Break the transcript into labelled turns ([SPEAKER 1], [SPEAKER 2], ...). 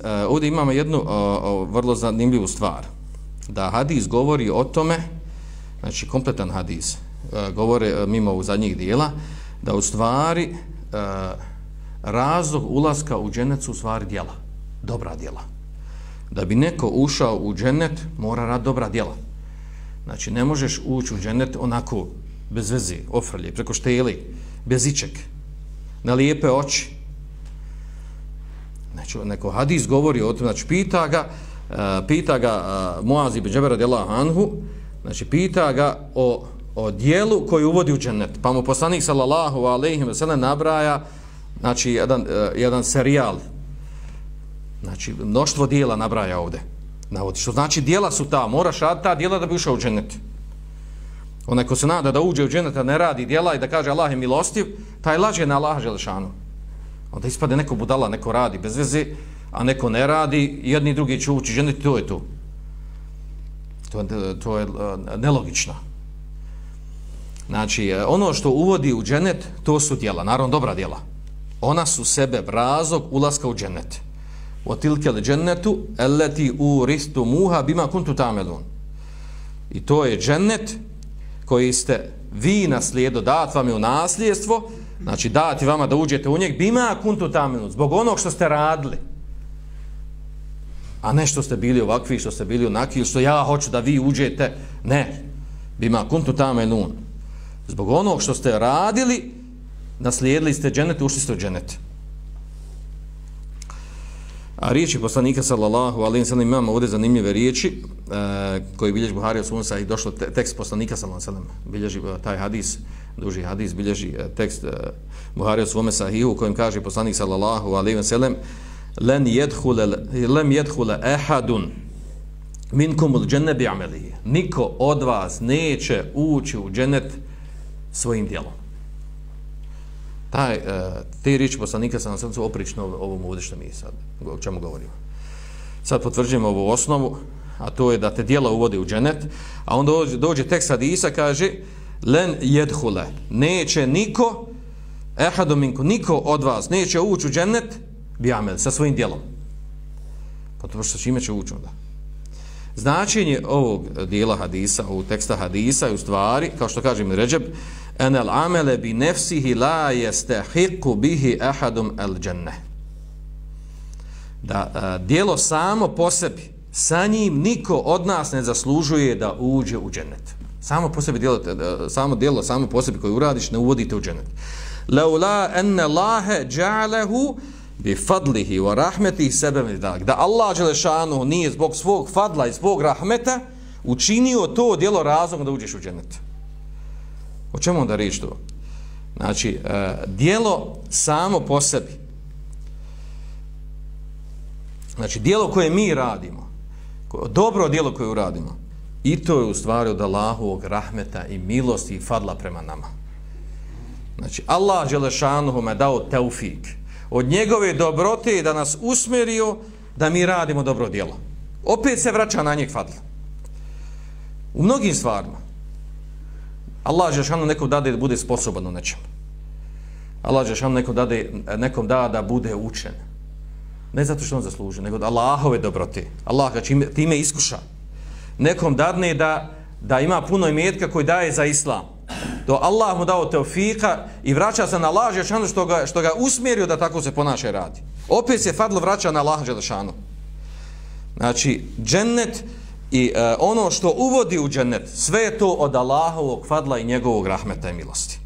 [SPEAKER 1] Uh, ovdje imamo jednu uh, uh, vrlo zanimljivu stvar. Da hadis govori o tome, znači kompletan hadis, uh, govore uh, mimo u zadnjih dijela, da u stvari uh, razlog ulaska u dženet su u stvari dijela, dobra dijela. Da bi neko ušao u dženet, mora rad dobra dijela. Znači, ne možeš ući u dženet onako, bez veze, ofrlje, preko šteli, bez ičeg, na lijepe oči, Znači, neko hadis govori o tom, znači, pita ga, uh, pita ga uh, Muaz ibn Džeber radijallahu anhu, znači, pita ga o, o dijelu koji uvodi u džennet. Pa mu poslanik sallallahu alejhi ve sellem nabraja, znači, jedan, uh, jedan serijal, znači, mnoštvo dijela nabraja ovde. Navodi, što znači, dijela su ta, moraš raditi ta dijela da bi ušao u džennet. Onaj ko se nada da uđe u džennet, a ne radi dijela i da kaže Allah je milostiv, taj laže na Allaha želešanu. Onda ispade neko budala, neko radi bez veze, a neko ne radi, jedni drugi će ući ženiti, to je to. To, to je eh, nelogično. Znači, eh, ono što uvodi u dženet, to su djela, naravno dobra djela. Ona su sebe razlog ulaska u dženet. O tilke le džennetu, eleti u ristu muha bima kuntu tamelun. I to je džennet koji ste vi naslijedo, dat vam je u nasljedstvo, znači dati vama da uđete u njeg, bima kuntu taminu, zbog onog što ste radili. A ne što ste bili ovakvi, što ste bili onakvi, što ja hoću da vi uđete, ne. Bima kuntu taminu. Zbog onog što ste radili, naslijedili ste dženet, ušli ste u dženet. A riječi poslanika sallallahu alaihi sallam imamo ovdje zanimljive riječi e, koji bilježi Buhari od Sunsa i došlo te, tekst poslanika sallallahu alaihi sallam bilježi e, taj hadis, duži hadis, bilježi e, tekst e, Buhari u svome sahihu u kojem kaže poslanik sallallahu alaihi sallam len jedhule, lem jedhule ehadun minkum ul dženne bi amelihi. Niko od vas neće ući u dženet svojim djelom taj, uh, te riječi poslanika sa sam su oprično ovom ovdje što mi sad, o čemu govorimo. Sad potvrđujemo ovu osnovu, a to je da te dijela uvode u dženet, a onda dođe, dođe tekst Hadisa, kaže, len jedhule, neće niko, ehadom niko od vas neće ući u dženet, bijamel, sa svojim dijelom. Pa to što čime će ući onda? Značenje ovog dijela Hadisa, ovog teksta Hadisa je u stvari, kao što kažem mi Ređeb, enel amele bi nefsihi la jestehiku bihi ahadum el dženne. Da a, dijelo samo po sebi, sa njim niko od nas ne zaslužuje da uđe u džennet. Samo po sebi djelo, samo djelo, samo po sebi koje uradiš, ne uvodite u dženet. Laula enne lahe ja'alahu bi fadlihi wa rahmetihi sebe mi Da Allah Đelešanu nije zbog svog fadla i svog rahmeta učinio to djelo razlog da uđeš u dženet. O čemu onda riječ to? Znači, e, dijelo samo po sebi. Znači, dijelo koje mi radimo, dobro dijelo koje uradimo, i to je u stvari od Allahovog rahmeta i milosti i fadla prema nama. Znači, Allah Đelešanuhu me dao teufik. Od njegove dobrote da nas usmerio da mi radimo dobro djelo. Opet se vraća na njeg fadla. U mnogim stvarima. Allah Đelešanuhu nekom dade da bude sposoban u nečem. Allah Đelešanuhu nekom dade, nekom da da bude učen. Ne zato što on zasluži, nego od Allahove dobrote. Allah ga čime, time iskuša. Nekom dadne da, da ima puno imetka koji daje za islam. To Allah mu dao teofika i vraća se na Allah Žešanu što ga, što ga usmjerio da tako se ponaša i radi. Opet se fadlo vraća na Allah Žešanu. Znači, džennet, I uh, ono što uvodi u džennet, sve je to od Allahovog fadla i njegovog rahmeta i milosti.